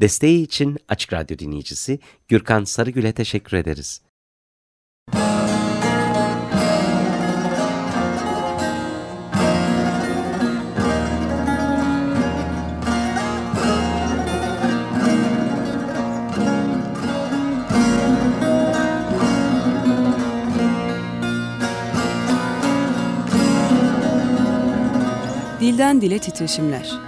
Desteği için Açık Radyo dinleyicisi Gürkan Sarıgül'e teşekkür ederiz. Dilden Dile Titreşimler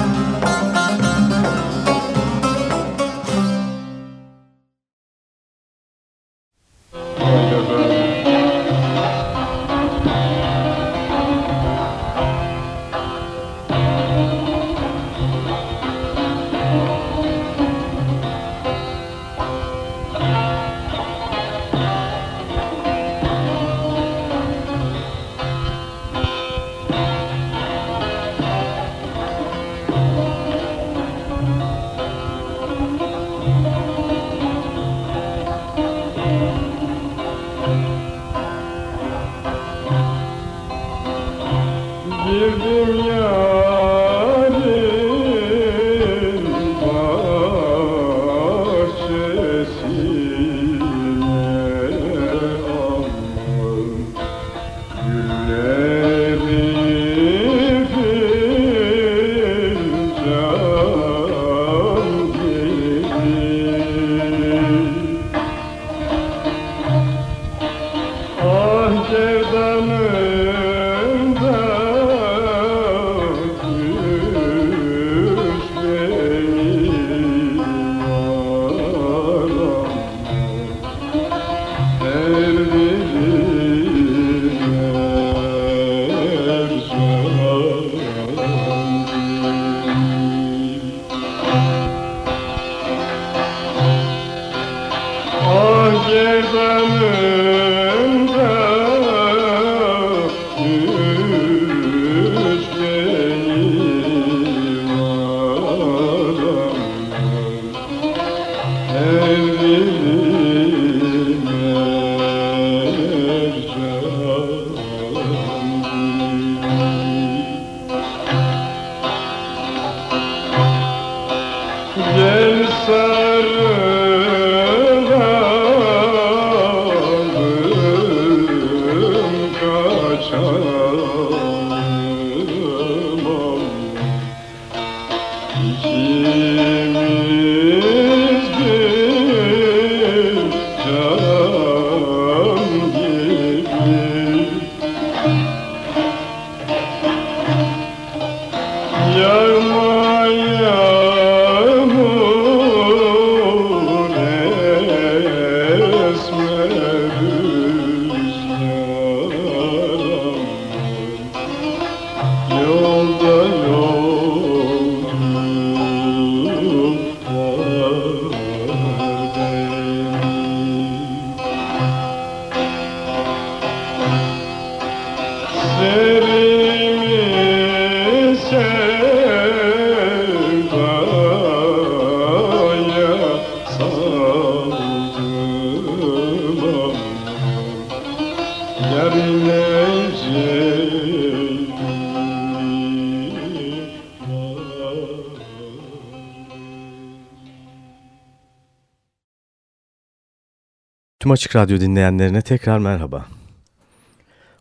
Tüm Açık Radyo dinleyenlerine tekrar merhaba.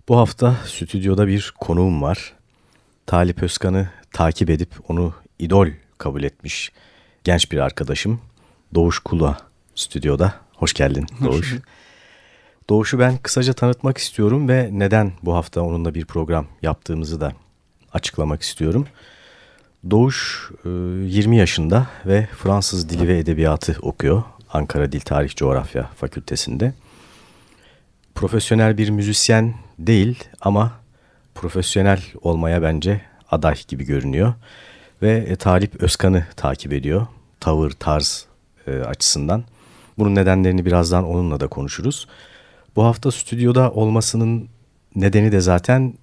Bu hafta stüdyoda bir konuğum var. Talip Özkan'ı takip edip onu idol kabul etmiş genç bir arkadaşım. Doğuş Kula stüdyoda. Hoş geldin Doğuş. Doğuş'u ben kısaca tanıtmak istiyorum ve neden bu hafta onunla bir program yaptığımızı da açıklamak istiyorum. Doğuş 20 yaşında ve Fransız Dili ve Edebiyatı okuyor. Ankara Dil Tarih Coğrafya Fakültesinde. Profesyonel bir müzisyen değil ama profesyonel olmaya bence aday gibi görünüyor. Ve e, Talip Özkan'ı takip ediyor tavır, tarz e, açısından. Bunun nedenlerini birazdan onunla da konuşuruz. Bu hafta stüdyoda olmasının nedeni de zaten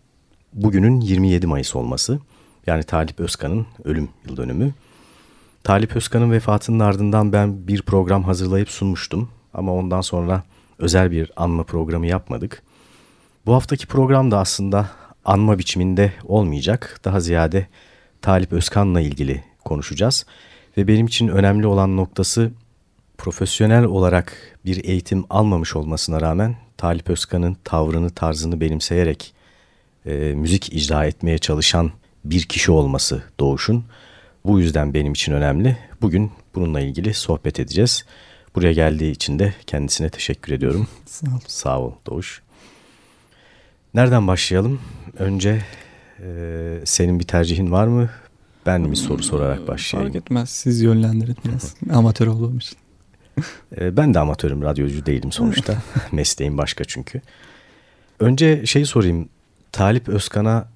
bugünün 27 Mayıs olması. Yani Talip Özkan'ın ölüm yıl dönümü. Talip Özkan'ın vefatının ardından ben bir program hazırlayıp sunmuştum. Ama ondan sonra özel bir anma programı yapmadık. Bu haftaki program da aslında anma biçiminde olmayacak. Daha ziyade Talip Özkan'la ilgili konuşacağız. Ve benim için önemli olan noktası profesyonel olarak bir eğitim almamış olmasına rağmen Talip Özkan'ın tavrını, tarzını benimseyerek e, müzik icra etmeye çalışan bir kişi olması Doğuş'un. Bu yüzden benim için önemli. Bugün bununla ilgili sohbet edeceğiz. Buraya geldiği için de kendisine teşekkür ediyorum. Sağ ol. Sağ ol Doğuş. Nereden başlayalım? Önce e, senin bir tercihin var mı? Ben mi soru sorarak başlayayım? Fark etmez. Siz yönlendirin biraz. Amatör olduğum için. E, ben de amatörüm, radyocu değilim sonuçta. Mesleğim başka çünkü. Önce şey sorayım. Talip Özkan'a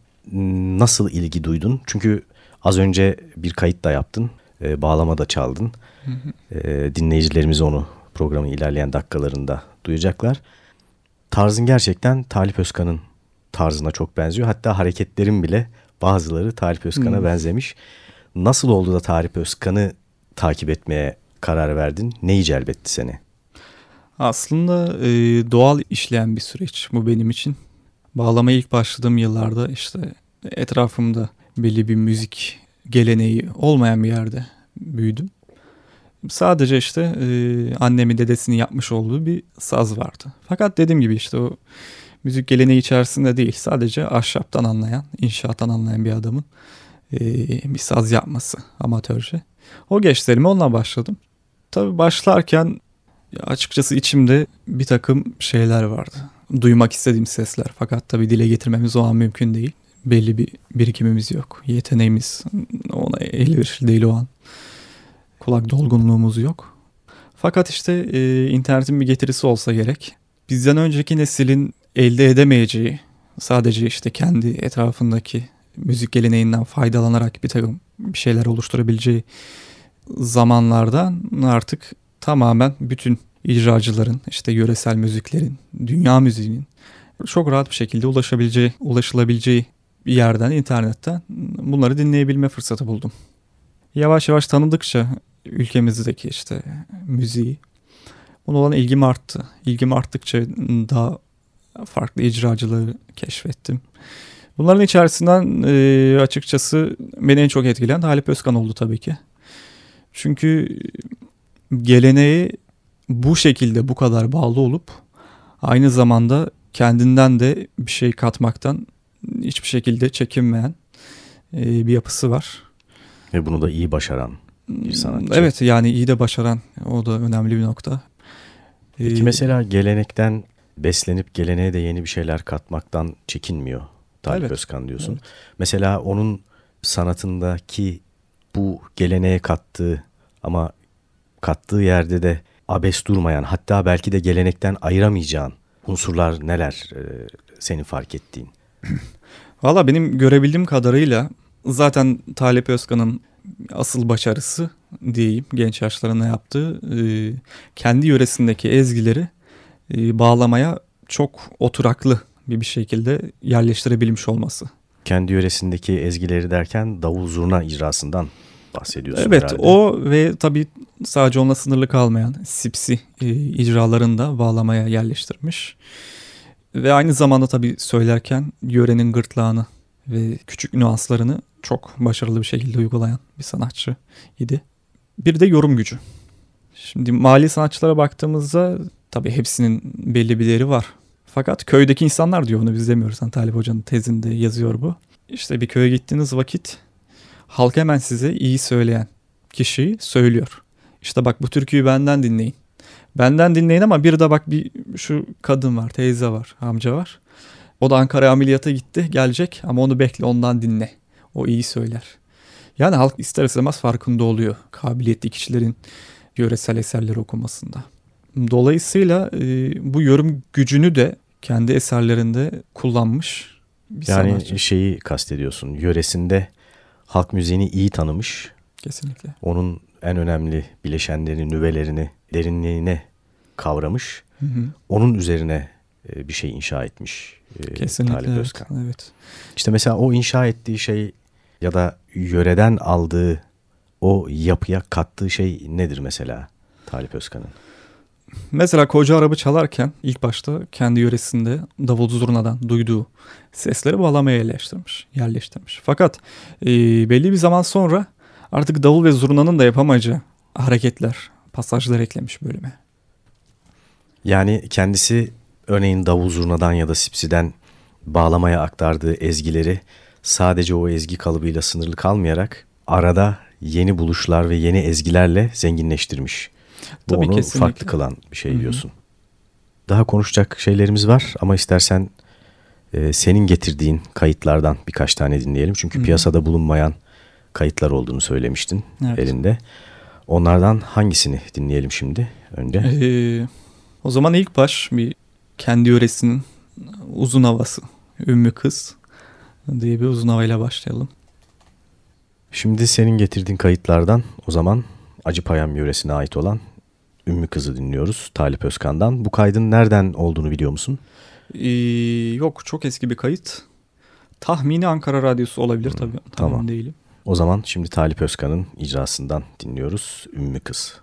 nasıl ilgi duydun? Çünkü az önce bir kayıt da yaptın. E, bağlama da çaldın. E, dinleyicilerimiz onu programın ilerleyen dakikalarında duyacaklar. Tarzın gerçekten Talip Özkan'ın tarzına çok benziyor. Hatta hareketlerin bile bazıları Talip Özkan'a Hmm. benzemiş. Nasıl oldu da Talip Özkan'ı takip etmeye karar verdin? Neyi celbetti seni? Aslında e, doğal işleyen bir süreç bu benim için. Bağlamaya ilk başladığım yıllarda işte etrafımda belli bir müzik geleneği olmayan bir yerde büyüdüm. Sadece işte e, annemin dedesinin yapmış olduğu bir saz vardı. Fakat dediğim gibi işte o müzik geleneği içerisinde değil sadece ahşaptan anlayan, inşaattan anlayan bir adamın e, bir saz yapması amatörce. O gençlerime onunla başladım. Tabii başlarken açıkçası içimde bir takım şeyler vardı. Duymak istediğim sesler. Fakat tabii dile getirmemiz o an mümkün değil. Belli bir birikimimiz yok. Yeteneğimiz ona elverişli değil o an. Kulak dolgunluğumuz yok. Fakat işte e, internetin bir getirisi olsa gerek. Bizden önceki neslin elde edemeyeceği sadece işte kendi etrafındaki müzik geleneğinden faydalanarak bir takım bir şeyler oluşturabileceği zamanlardan artık tamamen bütün icracıların, işte yöresel müziklerin, dünya müziğinin çok rahat bir şekilde ulaşabileceği, ulaşılabileceği bir yerden, internetten bunları dinleyebilme fırsatı buldum. Yavaş yavaş tanıdıkça ülkemizdeki işte müziği, buna olan ilgim arttı. İlgim arttıkça daha farklı icracıları keşfettim. Bunların içerisinden e, açıkçası beni en çok etkileyen Halip Özkan oldu tabii ki. Çünkü geleneği bu şekilde bu kadar bağlı olup aynı zamanda kendinden de bir şey katmaktan hiçbir şekilde çekinmeyen e, bir yapısı var. Ve bunu da iyi başaran bir sanatçı. Evet yani iyi de başaran o da önemli bir nokta. Peki Ee, mesela gelenekten beslenip geleneğe de yeni bir şeyler katmaktan çekinmiyor Talip Evet. Özkan diyorsun. Evet. Mesela onun sanatındaki bu geleneğe kattığı ama kattığı yerde de abes durmayan hatta belki de gelenekten ayıramayacağın unsurlar neler e, senin fark ettiğin? Valla benim görebildiğim kadarıyla zaten Talip Özkan'ın asıl başarısı diyeyim genç yaşlarında yaptığı e, kendi yöresindeki ezgileri e, bağlamaya çok oturaklı bir bir şekilde yerleştirebilmiş olması. Kendi yöresindeki ezgileri derken davul zurna icrasından bahsediyorsun Evet herhalde. o ve tabii sadece onunla sınırlı kalmayan sipsi e, icralarını da bağlamaya yerleştirmiş. Ve aynı zamanda tabii söylerken yörenin gırtlağını ve küçük nüanslarını çok başarılı bir şekilde uygulayan bir sanatçı idi. Bir de yorum gücü. Şimdi mali sanatçılara baktığımızda tabii hepsinin belli bir değeri var. Fakat köydeki insanlar diyor onu biz demiyoruz. Hani Talip Hoca'nın tezinde yazıyor bu. İşte bir köye gittiğiniz vakit halk hemen size iyi söyleyen kişiyi söylüyor. İşte bak bu türküyü benden dinleyin. Benden dinleyin ama bir de bak bir şu kadın var, teyze var, amca var. O da Ankara'ya ameliyata gitti, gelecek ama onu bekle, ondan dinle. O iyi söyler. Yani halk ister istemez farkında oluyor kabiliyetli kişilerin yöresel eserleri okumasında. Dolayısıyla e, bu yorum gücünü de kendi eserlerinde kullanmış bir Yani sanatçı. şeyi kastediyorsun. Yöresinde halk müziğini iyi tanımış. Kesinlikle. Onun en önemli bileşenlerini, nüvelerini derinliğine kavramış. Hı hı. Onun üzerine e, bir şey inşa etmiş e, Kesinlikle. Talip evet, Özkan. evet. İşte mesela o inşa ettiği şey ya da yöreden aldığı o yapıya kattığı şey nedir mesela Talip Özkan'ın? Mesela koca araba çalarken ilk başta kendi yöresinde davul zurnadan duyduğu sesleri bağlamaya yerleştirmiş. yerleştirmiş. Fakat e, belli bir zaman sonra artık davul ve zurnanın da yapamayacağı hareketler, pasajlar eklemiş bölüme. Yani kendisi örneğin davul zurnadan ya da sipsiden bağlamaya aktardığı ezgileri sadece o ezgi kalıbıyla sınırlı kalmayarak arada yeni buluşlar ve yeni ezgilerle zenginleştirmiş. Bu Tabii onu kesinlikle. farklı kılan bir şey diyorsun. Daha konuşacak şeylerimiz var ama istersen e, senin getirdiğin kayıtlardan birkaç tane dinleyelim. Çünkü Hı hı. piyasada bulunmayan kayıtlar olduğunu söylemiştin Evet. elinde. Onlardan hangisini dinleyelim şimdi önce? Ee, o zaman ilk baş bir kendi yöresinin uzun havası. Ümmü Kız diye bir uzun havayla başlayalım. Şimdi senin getirdiğin kayıtlardan o zaman Acıpayam yöresine ait olan Ümmü Kız'ı dinliyoruz Talip Özkan'dan. Bu kaydın nereden olduğunu biliyor musun? Ee, yok çok eski bir kayıt. Tahmini Ankara Radyosu olabilir tabii. Tamam. tamam. değilim. O zaman şimdi Talip Özkan'ın icrasından dinliyoruz Ümmü Kız.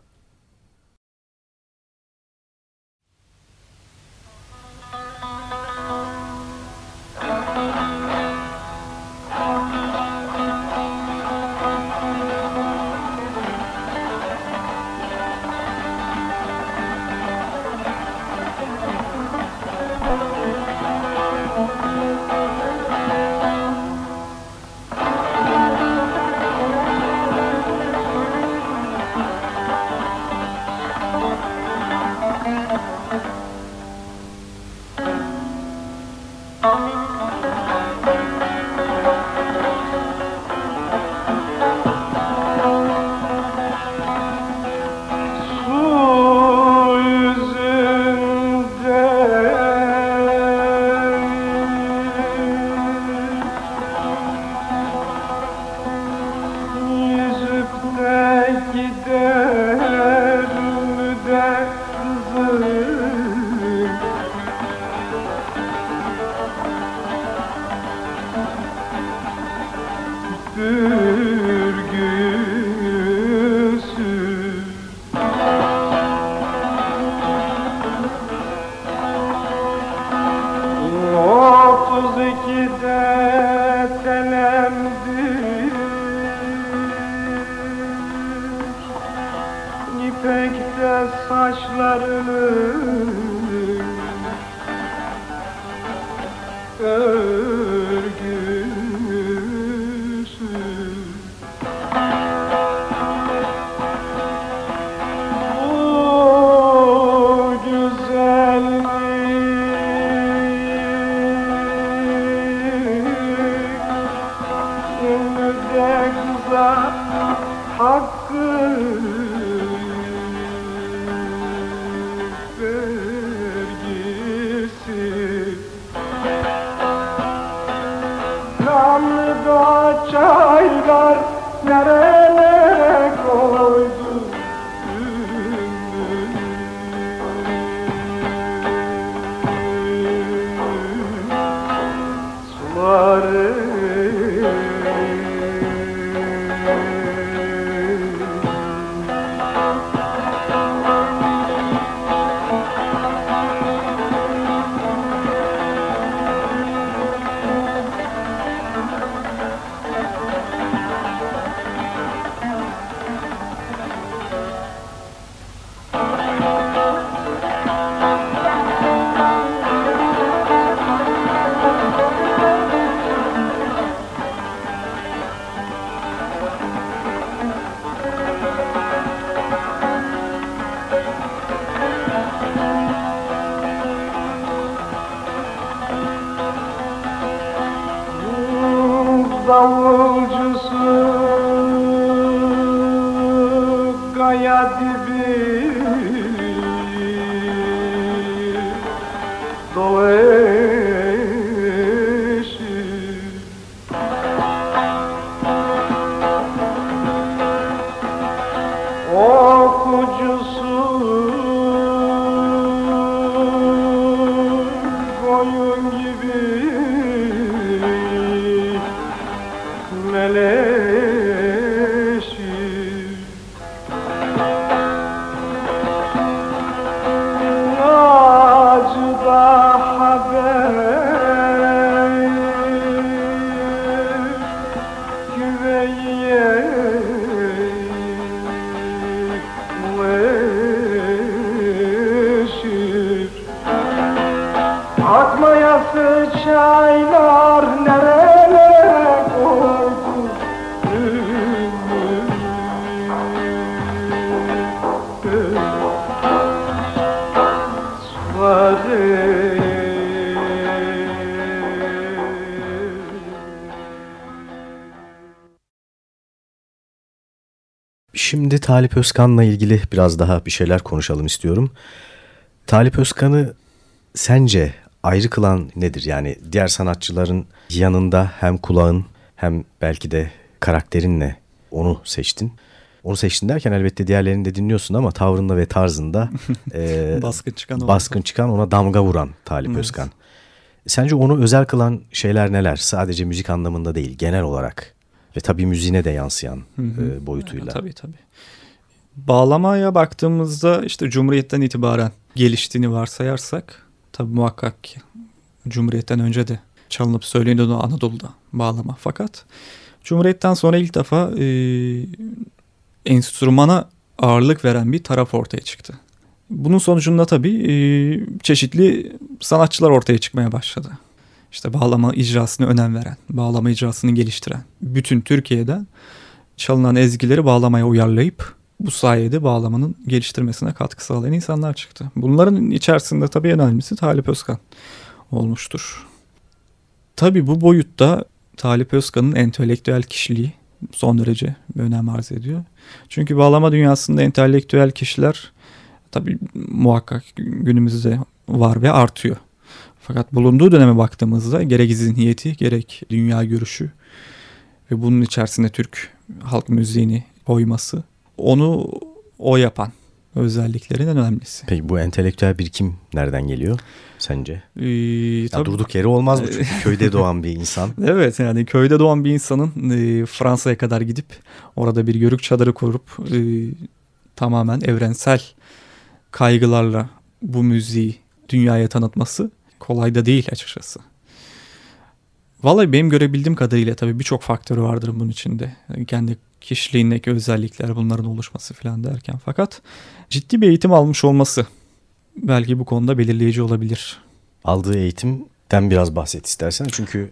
Kaya dibi Talip Özkan'la ilgili biraz daha bir şeyler konuşalım istiyorum. Talip Özkan'ı sence ayrı kılan nedir? Yani diğer sanatçıların yanında hem kulağın hem belki de karakterinle onu seçtin. Onu seçtin derken elbette diğerlerini de dinliyorsun ama tavrında ve tarzında e, Baskın çıkan baskın çıkan ona damga vuran Talip Evet. Özkan. Sence onu özel kılan şeyler neler? Sadece müzik anlamında değil genel olarak ve tabii müziğine de yansıyan Hı hı. e, boyutuyla. Tabii tabii. Bağlamaya baktığımızda işte Cumhuriyet'ten itibaren geliştiğini varsayarsak tabii muhakkak ki Cumhuriyet'ten önce de çalınıp söyleniyordu Anadolu'da bağlama. Fakat Cumhuriyet'ten sonra ilk defa e, enstrümana ağırlık veren bir taraf ortaya çıktı. Bunun sonucunda tabii e, çeşitli sanatçılar ortaya çıkmaya başladı. İşte bağlama icrasına önem veren, bağlama icrasını geliştiren, bütün Türkiye'den çalınan ezgileri bağlamaya uyarlayıp bu sayede bağlamanın geliştirmesine katkı sağlayan insanlar çıktı. Bunların içerisinde tabii en önemlisi Talip Özkan olmuştur. Tabii bu boyutta Talip Özkan'ın entelektüel kişiliği son derece önem arz ediyor. Çünkü bağlama dünyasında entelektüel kişiler tabii muhakkak günümüzde var ve artıyor. Fakat bulunduğu döneme baktığımızda gerek zihniyeti gerek dünya görüşü ve bunun içerisinde Türk halk müziğini koyması onu o yapan özelliklerin en önemlisi. Peki bu entelektüel birikim nereden geliyor sence? Ee, Ya tabii- durduk yeri olmaz mı? Çünkü köyde doğan bir insan. Evet yani köyde doğan bir insanın e, Fransa'ya kadar gidip orada bir yörük çadırı kurup e, tamamen evrensel kaygılarla bu müziği dünyaya tanıtması kolay da değil açıkçası. Vallahi benim görebildiğim kadarıyla tabii birçok faktörü vardır bunun içinde. Yani kendi kişiliğindeki özellikler bunların oluşması falan derken. Fakat ciddi bir eğitim almış olması belki bu konuda belirleyici olabilir. Aldığı eğitimden biraz bahset istersen. Çünkü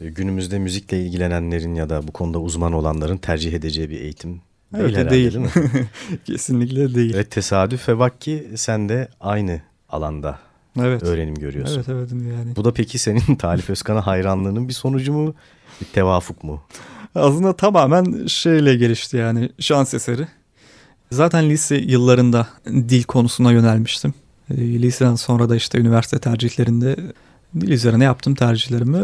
e, günümüzde müzikle ilgilenenlerin ya da bu konuda uzman olanların tercih edeceği bir eğitim değil Evet, herhalde değil. değil mi? Kesinlikle değil. Ve tesadüf ve bak ki sen de aynı alanda Evet. öğrenim görüyorsun. Evet evet yani. Bu da peki senin Talip Özkan'a hayranlığının bir sonucu mu? Bir tevafuk mu? Aslında tamamen şeyle gelişti yani şans eseri. Zaten lise yıllarında dil konusuna yönelmiştim. E, liseden sonra da işte üniversite tercihlerinde dil üzerine yaptım tercihlerimi.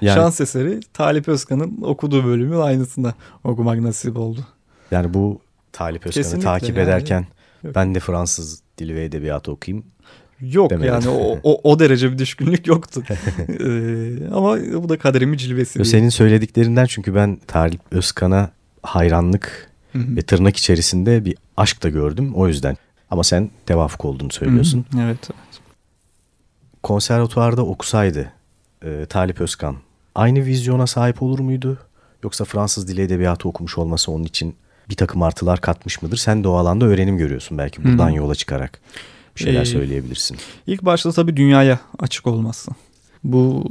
Yani, Şans eseri Talip Özkan'ın okuduğu bölümün aynısında okumak nasip oldu. yani bu Talip Özkan'ı Kesinlikle takip yani. ederken Yok. ben de Fransız dili ve edebiyatı okuyayım. Yok Demedim. yani o, o, o derece bir düşkünlük yoktu. Ee, ama bu da kaderimin cilvesi. Senin söylediklerinden çünkü ben Talip Özkan'a hayranlık Hı hı. ve tırnak içerisinde bir aşk da gördüm o yüzden. Ama sen tevafuk olduğunu söylüyorsun. Hı hı. Evet. Konservatuvarda okusaydı e, Talip Özkan aynı vizyona sahip olur muydu? Yoksa Fransız dili edebiyatı okumuş olması onun için bir takım artılar katmış mıdır? Sen de o alanda öğrenim görüyorsun belki buradan Hı. yola çıkarak bir şeyler Ee, söyleyebilirsin. İlk başta tabii dünyaya açık olması. Bu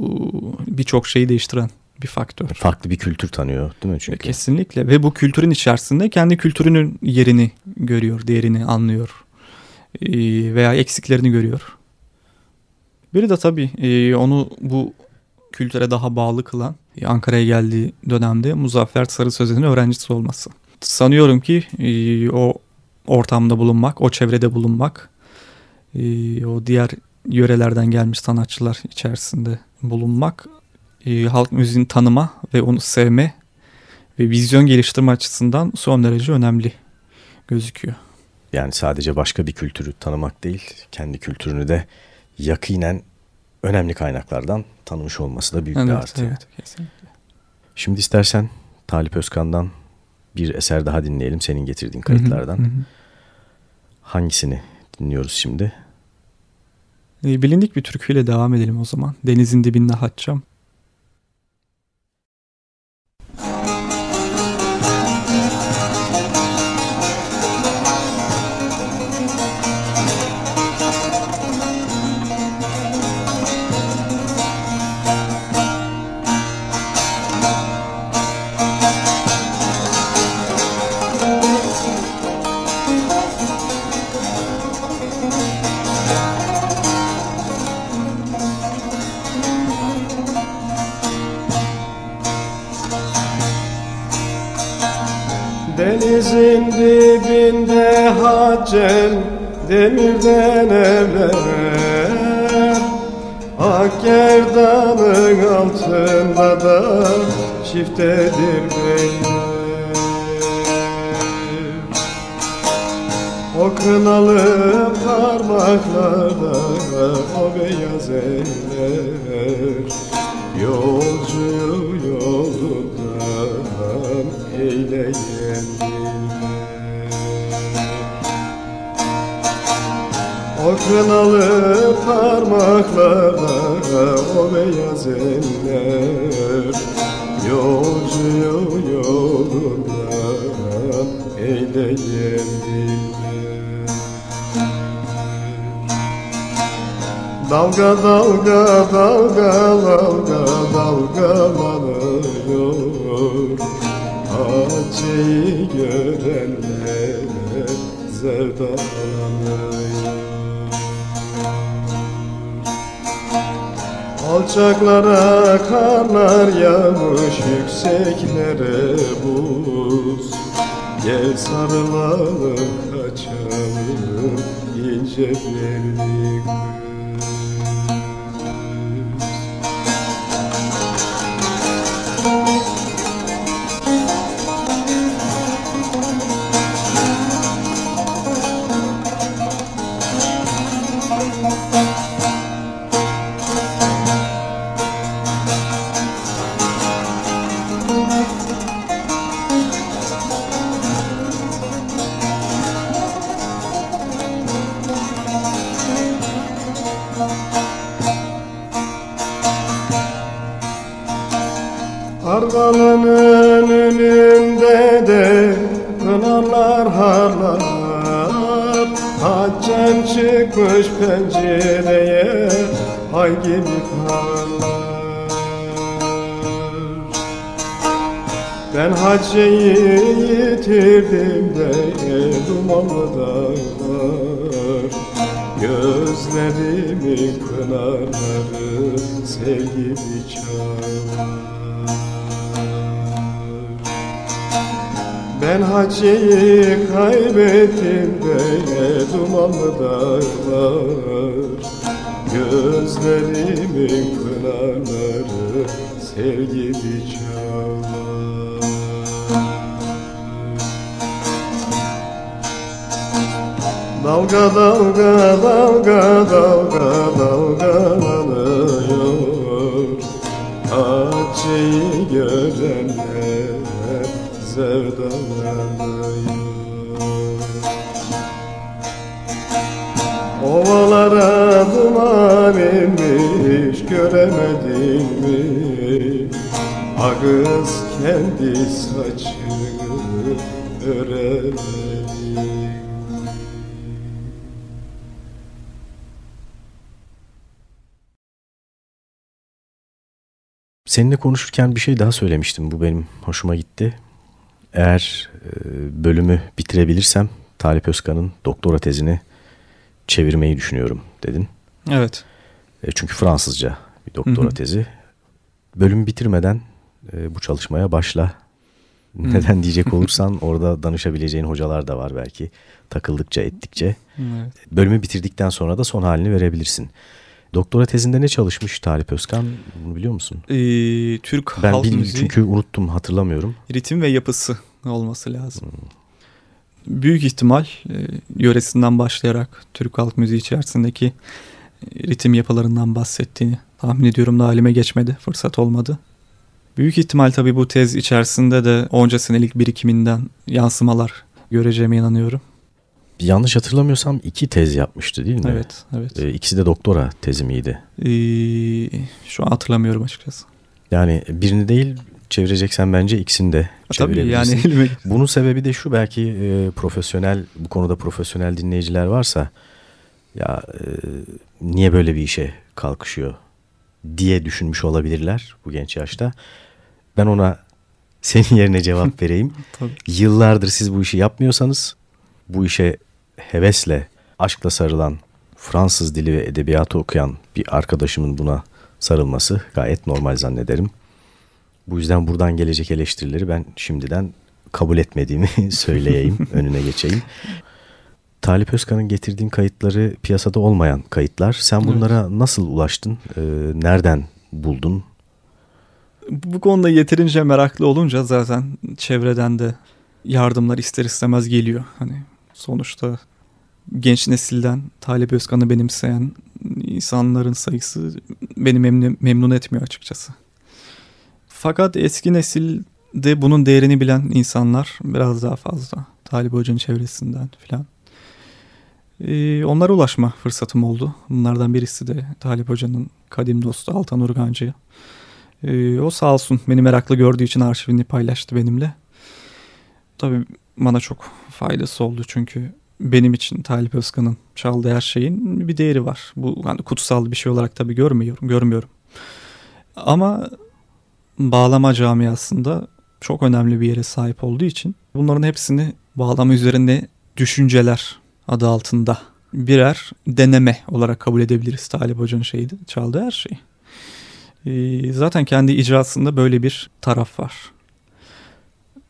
birçok şeyi değiştiren bir faktör. Farklı bir kültür tanıyor değil mi çünkü? Kesinlikle ve bu kültürün içerisinde kendi kültürünün yerini görüyor, değerini anlıyor Ee, veya eksiklerini görüyor. Biri de tabii e, onu bu kültüre daha bağlı kılan e, Ankara'ya geldiği dönemde Muzaffer Sarı Sözen'in öğrencisi olması. Sanıyorum ki o ortamda bulunmak, o çevrede bulunmak, e, o diğer yörelerden gelmiş sanatçılar içerisinde bulunmak, e, halk müziğini tanıma ve onu sevme ve vizyon geliştirme açısından son derece önemli gözüküyor. Yani sadece başka bir kültürü tanımak değil, kendi kültürünü de yakinen önemli kaynaklardan tanımış olması da büyük bir artı. evet, kesinlikle. Şimdi istersen Talip Özkan'dan bir eser daha dinleyelim senin getirdiğin kayıtlardan. Hı hı, hı. Hangisini dinliyoruz şimdi? E, bilindik bir türküyle devam edelim o zaman. Denizin dibinde haççam. Demirden evler Ak gerdanın altında da çiftedir beyler. O kınalı parmaklarda o beyaz eller Yolcuyu yolundan eyleyen O kınalı parmaklarda o beyaz eller Yolcuyu yolundan eyleyen Dalga dalga dalga dalga dalgalanıyor Hacı'yı görenler zevdalanıyor Alçaklara karlar yağmış yükseklere buz. Gel sarılalım kaçalım ince belli Argalının önünde de pınarlar harlar. Haccem çıkmış pencereye ay gibi Ben hacceyi yitirdim de dumanlı dağlar. Gözlerimin pınarları sevgimi çağlar Ben Hacı'yı kaybettim de dumanlı dağlar. Gözlerimin pınarları sevgili çağlar. Dalga dalga dalga dalga dalgalanıyor Ağız kendi saçını öremedi Seninle konuşurken bir şey daha söylemiştim. Bu benim hoşuma gitti. Eğer e, bölümü bitirebilirsem Talip Özkan'ın doktora tezini çevirmeyi düşünüyorum dedin. Evet. E, çünkü Fransızca bir doktora Hı hı. tezi. Bölümü bitirmeden e, bu çalışmaya başla. Neden diyecek olursan orada danışabileceğin hocalar da var belki. Takıldıkça ettikçe. evet. Bölümü bitirdikten sonra da son halini verebilirsin. Doktora tezinde ne çalışmış Talip Özkan? Bunu biliyor musun? Ee, Türk Ben halk müziği çünkü unuttum hatırlamıyorum. ritim ve yapısı olması lazım. Büyük ihtimal e, yöresinden başlayarak Türk halk müziği içerisindeki e, ritim yapılarından bahsettiğini tahmin ediyorum da halime geçmedi, fırsat olmadı. Büyük ihtimal tabii bu tez içerisinde de onca senelik birikiminden yansımalar göreceğime inanıyorum. Yanlış hatırlamıyorsam iki tez yapmıştı değil mi? Evet, evet. Ee, ikisi de doktora tezi miydi? Ee, şu an hatırlamıyorum açıkçası. Yani birini değil çevireceksen bence ikisini de Tabii yani Bunun sebebi de şu belki e, profesyonel bu konuda profesyonel dinleyiciler varsa ya e, niye böyle bir işe kalkışıyor diye düşünmüş olabilirler bu genç yaşta. Ben ona senin yerine cevap vereyim. Tabii. Yıllardır siz bu işi yapmıyorsanız bu işe hevesle, aşkla sarılan Fransız dili ve edebiyatı okuyan bir arkadaşımın buna sarılması gayet normal zannederim. Bu yüzden buradan gelecek eleştirileri ben şimdiden kabul etmediğimi söyleyeyim, önüne geçeyim. Talip Özkan'ın getirdiğin kayıtları piyasada olmayan kayıtlar. Sen bunlara evet. nasıl ulaştın? Ee, nereden buldun? Bu konuda yeterince meraklı olunca zaten çevreden de yardımlar ister istemez geliyor. Hani sonuçta genç nesilden Talip Özkan'ı benimseyen insanların sayısı beni memnun, memnun etmiyor açıkçası. Fakat eski nesilde bunun değerini bilen insanlar biraz daha fazla. Talip Hoca'nın çevresinden filan. Ee, onlara ulaşma fırsatım oldu. Bunlardan birisi de Talip Hoca'nın kadim dostu Altan Urgancı. Ee, o sağ olsun beni meraklı gördüğü için arşivini paylaştı benimle. Tabii bana çok faydası oldu çünkü benim için Talip Özkan'ın çaldığı her şeyin bir değeri var. Bu yani kutsal bir şey olarak tabii görmüyorum, görmüyorum. Ama bağlama camiasında çok önemli bir yere sahip olduğu için bunların hepsini bağlama üzerinde düşünceler adı altında birer deneme olarak kabul edebiliriz Talip Hoca'nın şeydi, çaldığı her şeyi. Ee, zaten kendi icrasında böyle bir taraf var.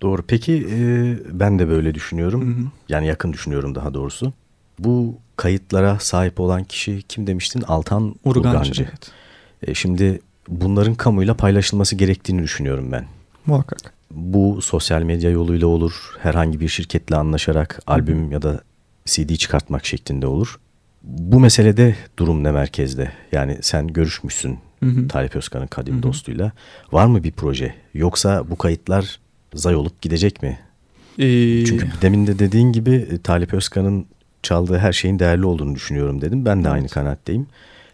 Doğru. Peki e, ben de böyle düşünüyorum. Hı hı. Yani yakın düşünüyorum daha doğrusu. Bu kayıtlara sahip olan kişi kim demiştin? Altan Urgancı. Urgancı. Evet. E, şimdi bunların kamuyla paylaşılması gerektiğini düşünüyorum ben. Muhakkak. Bu sosyal medya yoluyla olur. Herhangi bir şirketle anlaşarak albüm ya da CD çıkartmak şeklinde olur. Bu meselede durum ne merkezde? Yani sen görüşmüşsün hı hı. Talip Özkan'ın kadim hı hı. dostuyla. Var mı bir proje? Yoksa bu kayıtlar zay olup gidecek mi? Ee... Çünkü demin de dediğin gibi e, Talip Özkan'ın çaldığı her şeyin değerli olduğunu düşünüyorum dedim. Ben de evet. aynı kanaatteyim.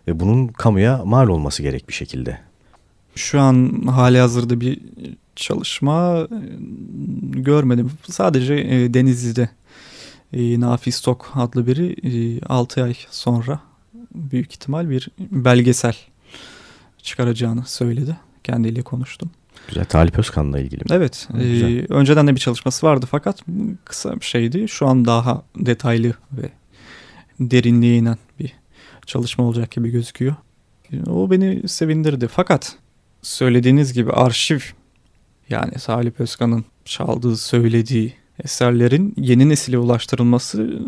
Ve bunun kamuya mal olması gerek bir şekilde. Şu an hali hazırda bir çalışma e, görmedim. Sadece e, Denizli'de Nafi Tok adlı biri 6 ay sonra büyük ihtimal bir belgesel çıkaracağını söyledi. Kendiyle konuştum. Güzel. Talip Özkan'la ilgili mi? Evet. E, önceden de bir çalışması vardı fakat kısa bir şeydi. Şu an daha detaylı ve derinliğe inen bir çalışma olacak gibi gözüküyor. O beni sevindirdi. Fakat söylediğiniz gibi arşiv yani Talip Özkan'ın çaldığı, söylediği eserlerin yeni nesile ulaştırılması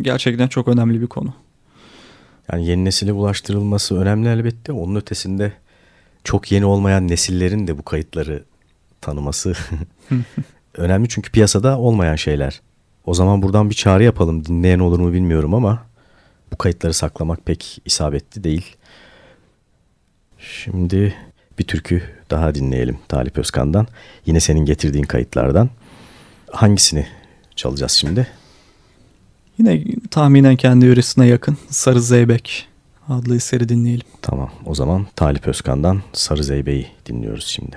gerçekten çok önemli bir konu. Yani yeni nesile ulaştırılması önemli elbette. Onun ötesinde çok yeni olmayan nesillerin de bu kayıtları tanıması önemli çünkü piyasada olmayan şeyler. O zaman buradan bir çağrı yapalım. Dinleyen olur mu bilmiyorum ama bu kayıtları saklamak pek isabetli değil. Şimdi bir türkü daha dinleyelim Talip Özkan'dan. Yine senin getirdiğin kayıtlardan. Hangisini çalacağız şimdi? Yine tahminen kendi yöresine yakın Sarı Zeybek adlı eseri dinleyelim. Tamam o zaman Talip Özkan'dan Sarı Zeybe'yi dinliyoruz şimdi.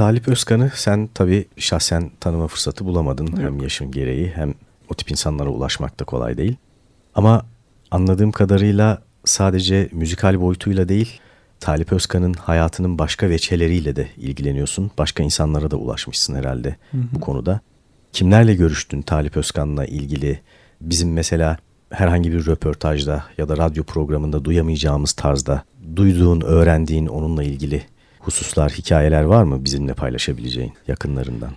Talip Özkan'ı sen tabii şahsen tanıma fırsatı bulamadın. Yok. Hem yaşın gereği hem o tip insanlara ulaşmak da kolay değil. Ama anladığım kadarıyla sadece müzikal boyutuyla değil, Talip Özkan'ın hayatının başka veçeleriyle de ilgileniyorsun. Başka insanlara da ulaşmışsın herhalde hı hı. bu konuda. Kimlerle görüştün Talip Özkan'la ilgili? Bizim mesela herhangi bir röportajda ya da radyo programında duyamayacağımız tarzda duyduğun, öğrendiğin onunla ilgili hususlar, hikayeler var mı bizimle paylaşabileceğin yakınlarından?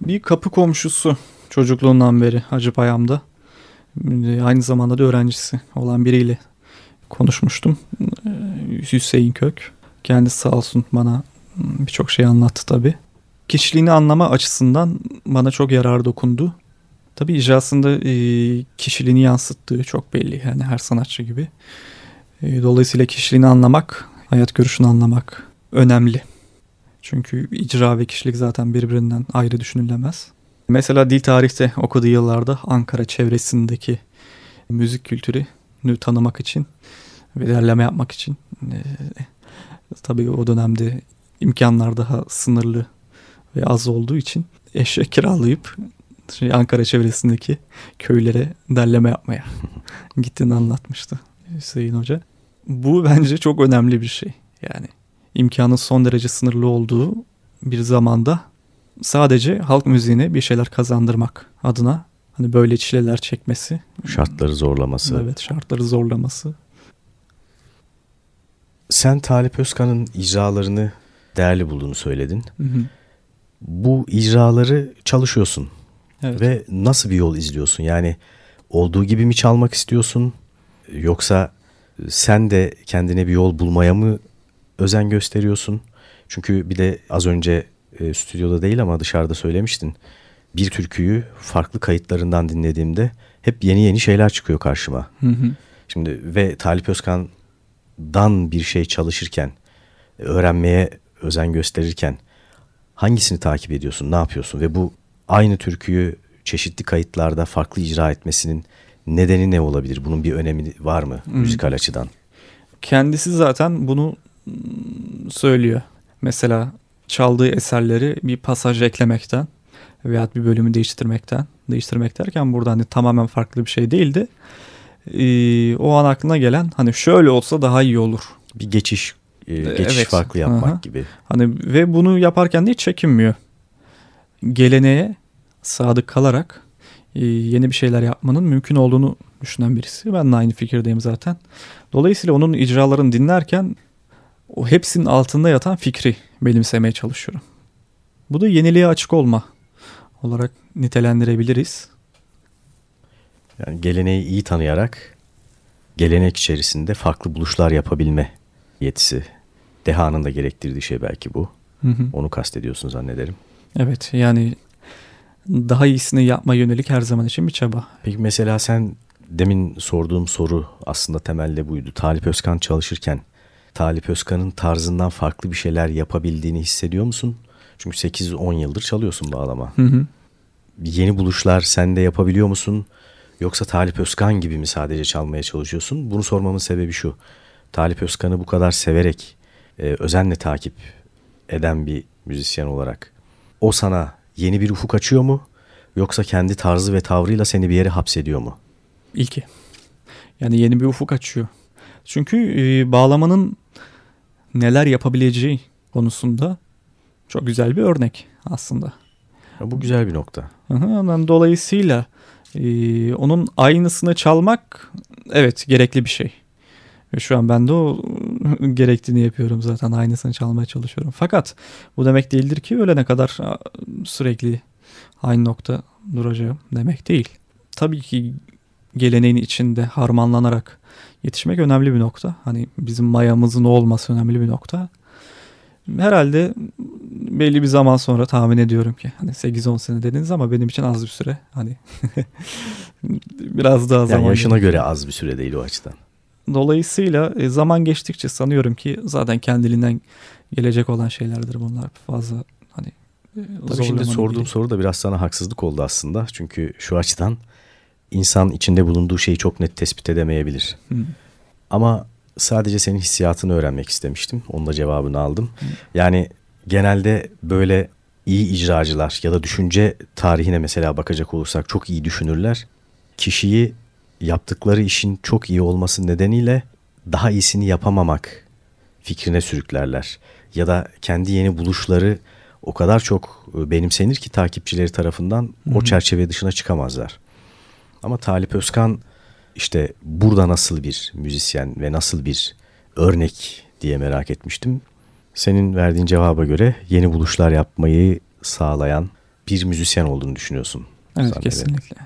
Bir kapı komşusu çocukluğundan beri Hacı Payam'da. Aynı zamanda da öğrencisi olan biriyle konuşmuştum. Ee, Hüseyin Kök. Kendisi sağ olsun bana birçok şey anlattı tabii. Kişiliğini anlama açısından bana çok yarar dokundu. Tabii icrasında e, kişiliğini yansıttığı çok belli yani her sanatçı gibi. E, dolayısıyla kişiliğini anlamak, hayat görüşünü anlamak önemli. Çünkü icra ve kişilik zaten birbirinden ayrı düşünülemez. Mesela dil tarihte okuduğu yıllarda Ankara çevresindeki müzik kültürünü tanımak için ve derleme yapmak için e, tabii o dönemde imkanlar daha sınırlı ve az olduğu için eşek kiralayıp şey, Ankara çevresindeki köylere derleme yapmaya gittiğini anlatmıştı Hüseyin Hoca. Bu bence çok önemli bir şey. Yani imkanın son derece sınırlı olduğu bir zamanda sadece halk müziğine bir şeyler kazandırmak adına hani böyle çileler çekmesi. Şartları zorlaması. Evet şartları zorlaması. Sen Talip Özkan'ın icralarını değerli bulduğunu söyledin. Hı hı. Bu icraları çalışıyorsun. Evet. Ve nasıl bir yol izliyorsun? Yani olduğu gibi mi çalmak istiyorsun? Yoksa sen de kendine bir yol bulmaya mı özen gösteriyorsun? Çünkü bir de az önce e, stüdyoda değil ama dışarıda söylemiştin. Bir türküyü farklı kayıtlarından dinlediğimde hep yeni yeni şeyler çıkıyor karşıma. Hı hı. Şimdi ve Talip Özkan'dan bir şey çalışırken, öğrenmeye özen gösterirken hangisini takip ediyorsun, ne yapıyorsun ve bu aynı türküyü çeşitli kayıtlarda farklı icra etmesinin nedeni ne olabilir? Bunun bir önemi var mı hmm. müzikal açıdan? Kendisi zaten bunu söylüyor. Mesela çaldığı eserleri bir pasaj eklemekten veya bir bölümü değiştirmekten değiştirmek derken burada hani tamamen farklı bir şey değildi. Ee, o an aklına gelen hani şöyle olsa daha iyi olur. Bir geçiş e, geçiş evet. farklı yapmak Aha. gibi. Hani ve bunu yaparken de hiç çekinmiyor geleneğe sadık kalarak e, yeni bir şeyler yapmanın mümkün olduğunu düşünen birisi. Ben de aynı fikirdeyim zaten. Dolayısıyla onun icralarını dinlerken o hepsinin altında yatan fikri benimsemeye çalışıyorum. Bu da yeniliğe açık olma olarak nitelendirebiliriz. Yani geleneği iyi tanıyarak gelenek içerisinde farklı buluşlar yapabilme yetisi. Dehanın da gerektirdiği şey belki bu. Hı hı. Onu kastediyorsun zannederim. Evet yani daha iyisini yapma yönelik her zaman için bir çaba. Peki mesela sen demin sorduğum soru aslında temelde buydu. Talip Özkan çalışırken Talip Özkan'ın tarzından farklı bir şeyler yapabildiğini hissediyor musun? Çünkü 8-10 yıldır çalıyorsun bağlama. Hı hı. Yeni buluşlar sende yapabiliyor musun? Yoksa Talip Özkan gibi mi sadece çalmaya çalışıyorsun? Bunu sormamın sebebi şu. Talip Özkan'ı bu kadar severek, e, özenle takip eden bir müzisyen olarak o sana yeni bir ufuk açıyor mu? Yoksa kendi tarzı ve tavrıyla seni bir yere hapsediyor mu? İlki. Yani yeni bir ufuk açıyor. Çünkü e, bağlamanın neler yapabileceği konusunda çok güzel bir örnek aslında. Ya bu güzel bir nokta. Dolayısıyla e, onun aynısını çalmak evet gerekli bir şey. Ve şu an ben de o gerektiğini yapıyorum zaten. Aynısını çalmaya çalışıyorum. Fakat bu demek değildir ki ölene kadar sürekli aynı nokta duracağım demek değil. Tabii ki geleneğin içinde harmanlanarak yetişmek önemli bir nokta. Hani bizim mayamızın olması önemli bir nokta. Herhalde belli bir zaman sonra tahmin ediyorum ki hani 8-10 sene dediniz ama benim için az bir süre. Hani biraz daha yani zaman. yaşına göre az bir süre değil o açıdan. Dolayısıyla e, zaman geçtikçe sanıyorum ki zaten kendiliğinden gelecek olan şeylerdir bunlar. Fazla hani e, Tabii şimdi sorduğum değil. soru da biraz sana haksızlık oldu aslında. Çünkü şu açıdan insan içinde bulunduğu şeyi çok net tespit edemeyebilir. Hı. Ama sadece senin hissiyatını öğrenmek istemiştim. Onun da cevabını aldım. Hı. Yani genelde böyle iyi icracılar ya da düşünce tarihine mesela bakacak olursak çok iyi düşünürler. Kişiyi yaptıkları işin çok iyi olması nedeniyle daha iyisini yapamamak fikrine sürüklerler. Ya da kendi yeni buluşları o kadar çok e, benimsenir ki takipçileri tarafından o çerçeve dışına çıkamazlar. Ama Talip Özkan işte burada nasıl bir müzisyen ve nasıl bir örnek diye merak etmiştim. Senin verdiğin cevaba göre yeni buluşlar yapmayı sağlayan bir müzisyen olduğunu düşünüyorsun. Evet zannederim. kesinlikle.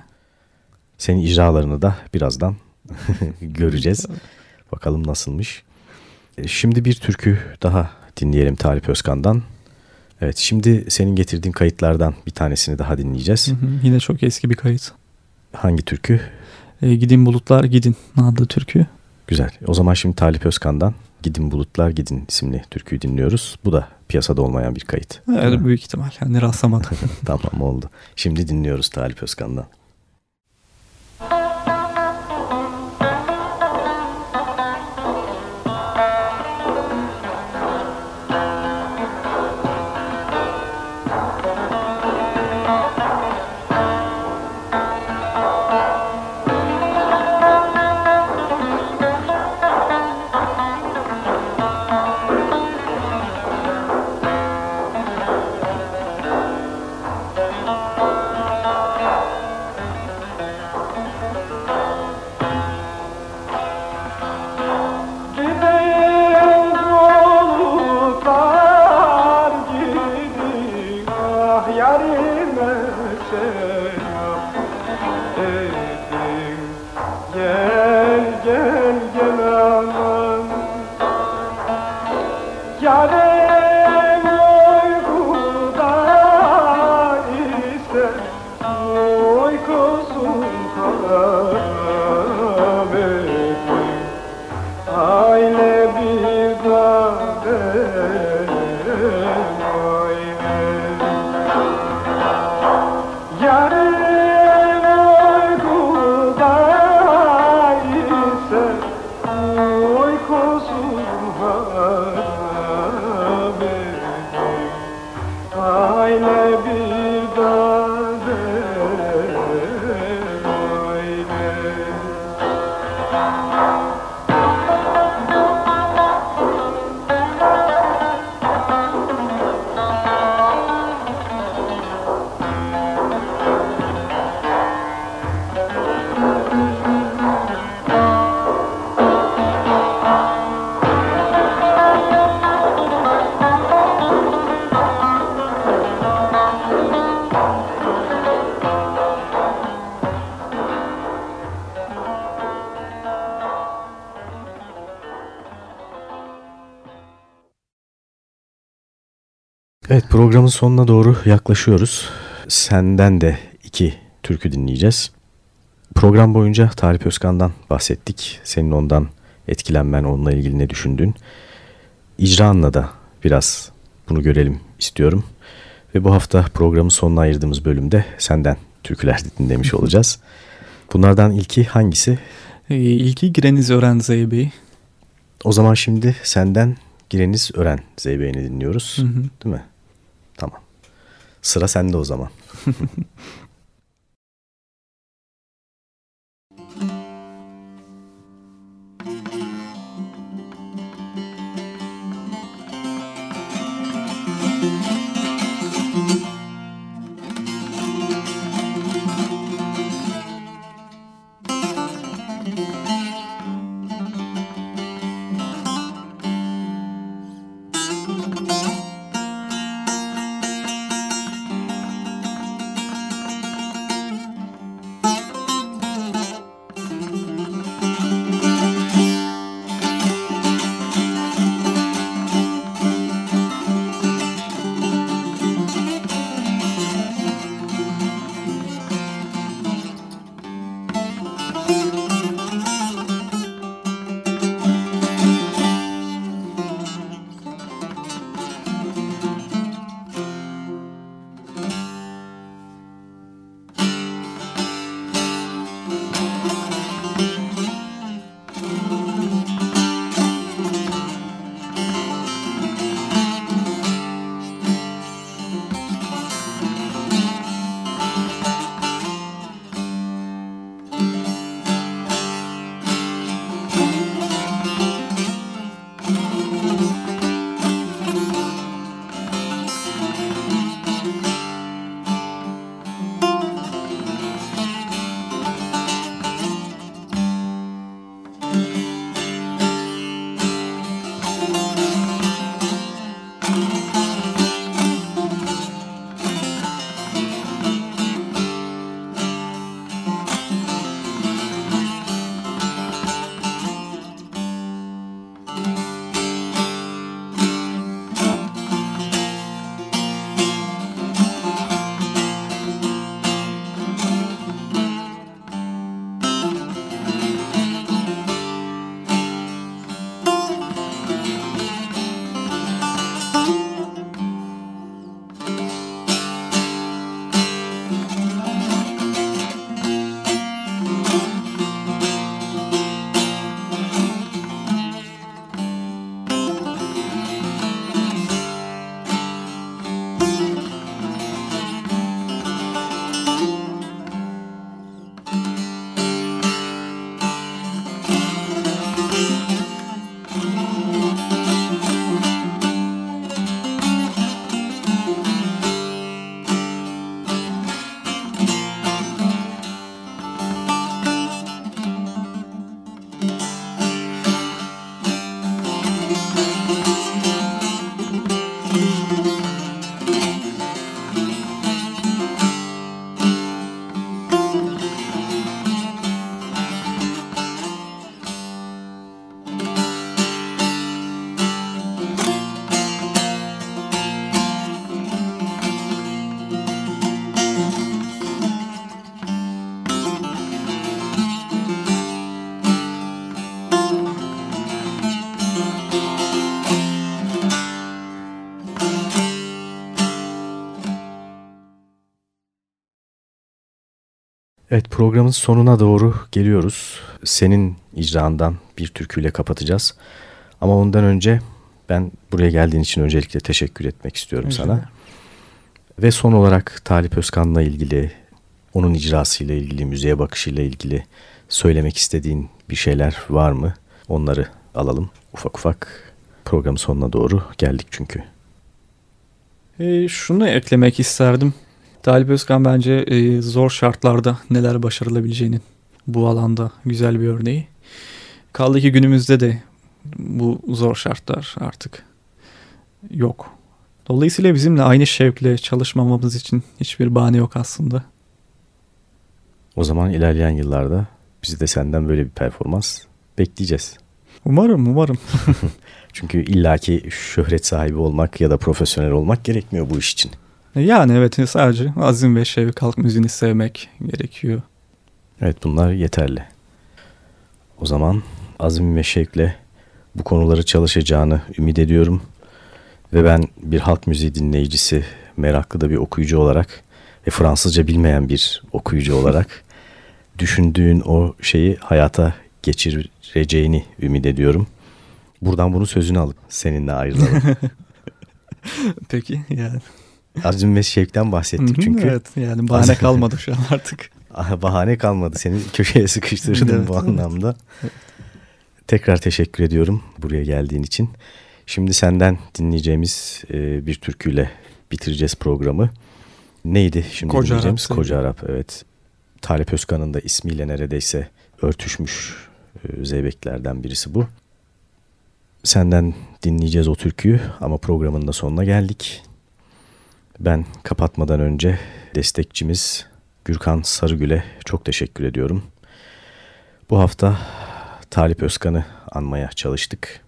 Senin icralarını da birazdan göreceğiz. Bakalım nasılmış. E, Şimdi bir türkü daha dinleyelim Talip Özkan'dan. Evet şimdi senin getirdiğin kayıtlardan bir tanesini daha dinleyeceğiz. Hı hı, Yine çok eski bir kayıt. Hangi türkü? E, gidin bulutlar gidin adlı türkü. Güzel. O zaman şimdi Talip Özkan'dan Gidin Bulutlar Gidin isimli türküyü dinliyoruz. Bu da piyasada olmayan bir kayıt. Evet, büyük ihtimal. Yani rastlamadım. tamam oldu. Şimdi dinliyoruz Talip Özkan'dan. Programın sonuna doğru yaklaşıyoruz. Senden de iki türkü dinleyeceğiz. Program boyunca Talip Özkan'dan bahsettik. Senin ondan etkilenmen, onunla ilgili ne düşündün. İcranla da biraz bunu görelim istiyorum. Ve bu hafta programın sonuna ayırdığımız bölümde senden türküler dinlemiş olacağız. Bunlardan ilki hangisi? E, ilki gireniz öğren Zeybe'yi. O zaman şimdi senden Gireniz Ören Zeybe'ni dinliyoruz. Hı hı. Değil mi? Sıra sende o zaman. Evet programın sonuna doğru geliyoruz. Senin icrandan bir türküyle kapatacağız. Ama ondan önce ben buraya geldiğin için öncelikle teşekkür etmek istiyorum Rica sana. Ve son olarak Talip Özkan'la ilgili, onun icrasıyla ilgili, müziğe bakışıyla ilgili söylemek istediğin bir şeyler var mı? Onları alalım. Ufak ufak programın sonuna doğru geldik çünkü. E, şunu eklemek isterdim. Talip Özkan bence e, zor şartlarda neler başarılabileceğinin bu alanda güzel bir örneği. Kaldı ki günümüzde de bu zor şartlar artık yok. Dolayısıyla bizimle aynı şevkle çalışmamamız için hiçbir bahane yok aslında. O zaman ilerleyen yıllarda biz de senden böyle bir performans bekleyeceğiz. Umarım umarım. Çünkü illaki şöhret sahibi olmak ya da profesyonel olmak gerekmiyor bu iş için. Yani evet sadece azim ve şevk halk müziğini sevmek gerekiyor. Evet bunlar yeterli. O zaman azim ve şevkle bu konuları çalışacağını ümit ediyorum. Ve ben bir halk müziği dinleyicisi, meraklı da bir okuyucu olarak ve Fransızca bilmeyen bir okuyucu olarak düşündüğün o şeyi hayata geçireceğini ümit ediyorum. Buradan bunun sözünü alıp seninle ayrılalım. Peki yani. Azim ve şevkten bahsettik çünkü. Evet yani bahane kalmadı şu an artık. Ah, Bahane kalmadı. Seni köşeye sıkıştırdım Evet, bu evet. anlamda. Tekrar teşekkür ediyorum buraya geldiğin için. Şimdi senden dinleyeceğimiz e, bir türküyle bitireceğiz programı. Neydi şimdi Koca dinleyeceğimiz? Arap Koca Arap evet. Talip Özkan'ın da ismiyle neredeyse örtüşmüş e, zeybeklerden birisi bu. Senden dinleyeceğiz o türküyü ama programın da sonuna geldik. Ben kapatmadan önce destekçimiz Gürkan Sarıgül'e çok teşekkür ediyorum. Bu hafta Talip Özkan'ı anmaya çalıştık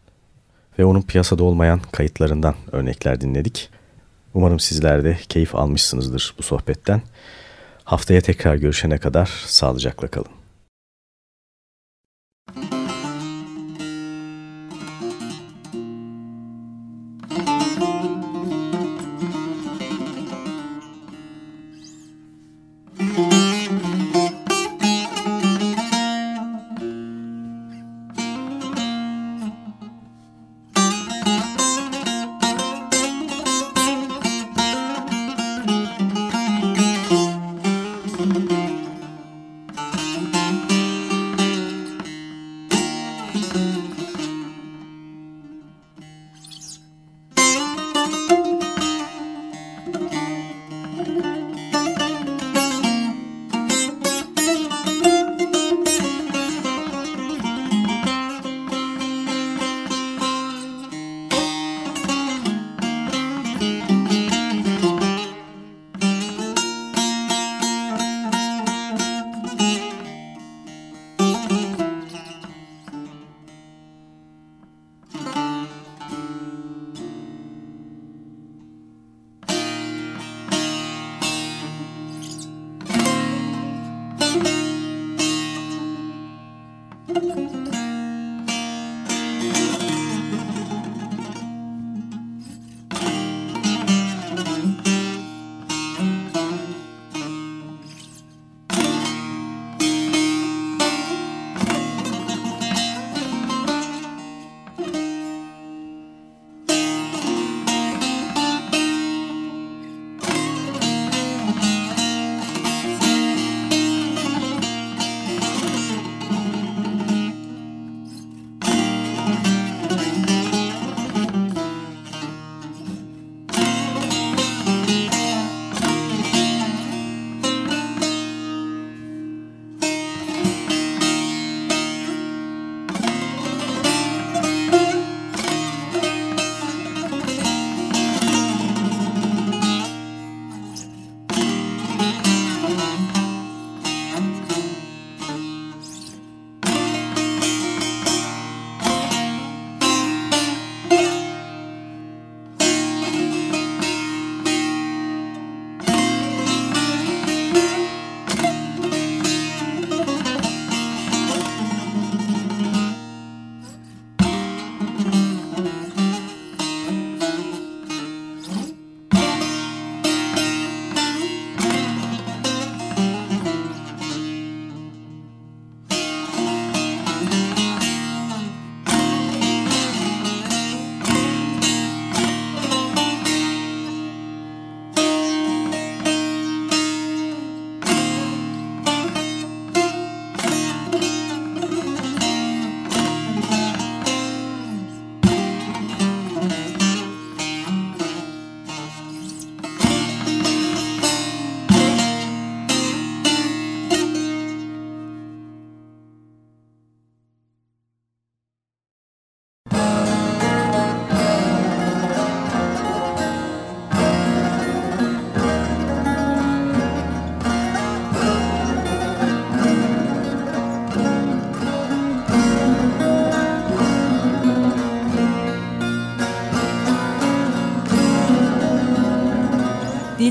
ve onun piyasada olmayan kayıtlarından örnekler dinledik. Umarım sizler de keyif almışsınızdır bu sohbetten. Haftaya tekrar görüşene kadar sağlıcakla kalın.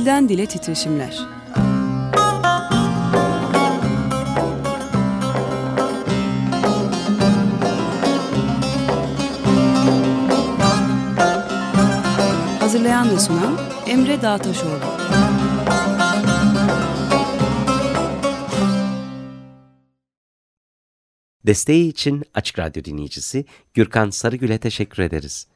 Dilden Dile Titreşimler Hazırlayan ve sunan Emre Dağtaşoğlu. Desteği için Açık Radyo dinleyicisi Gürkan Sarıgül'e teşekkür ederiz.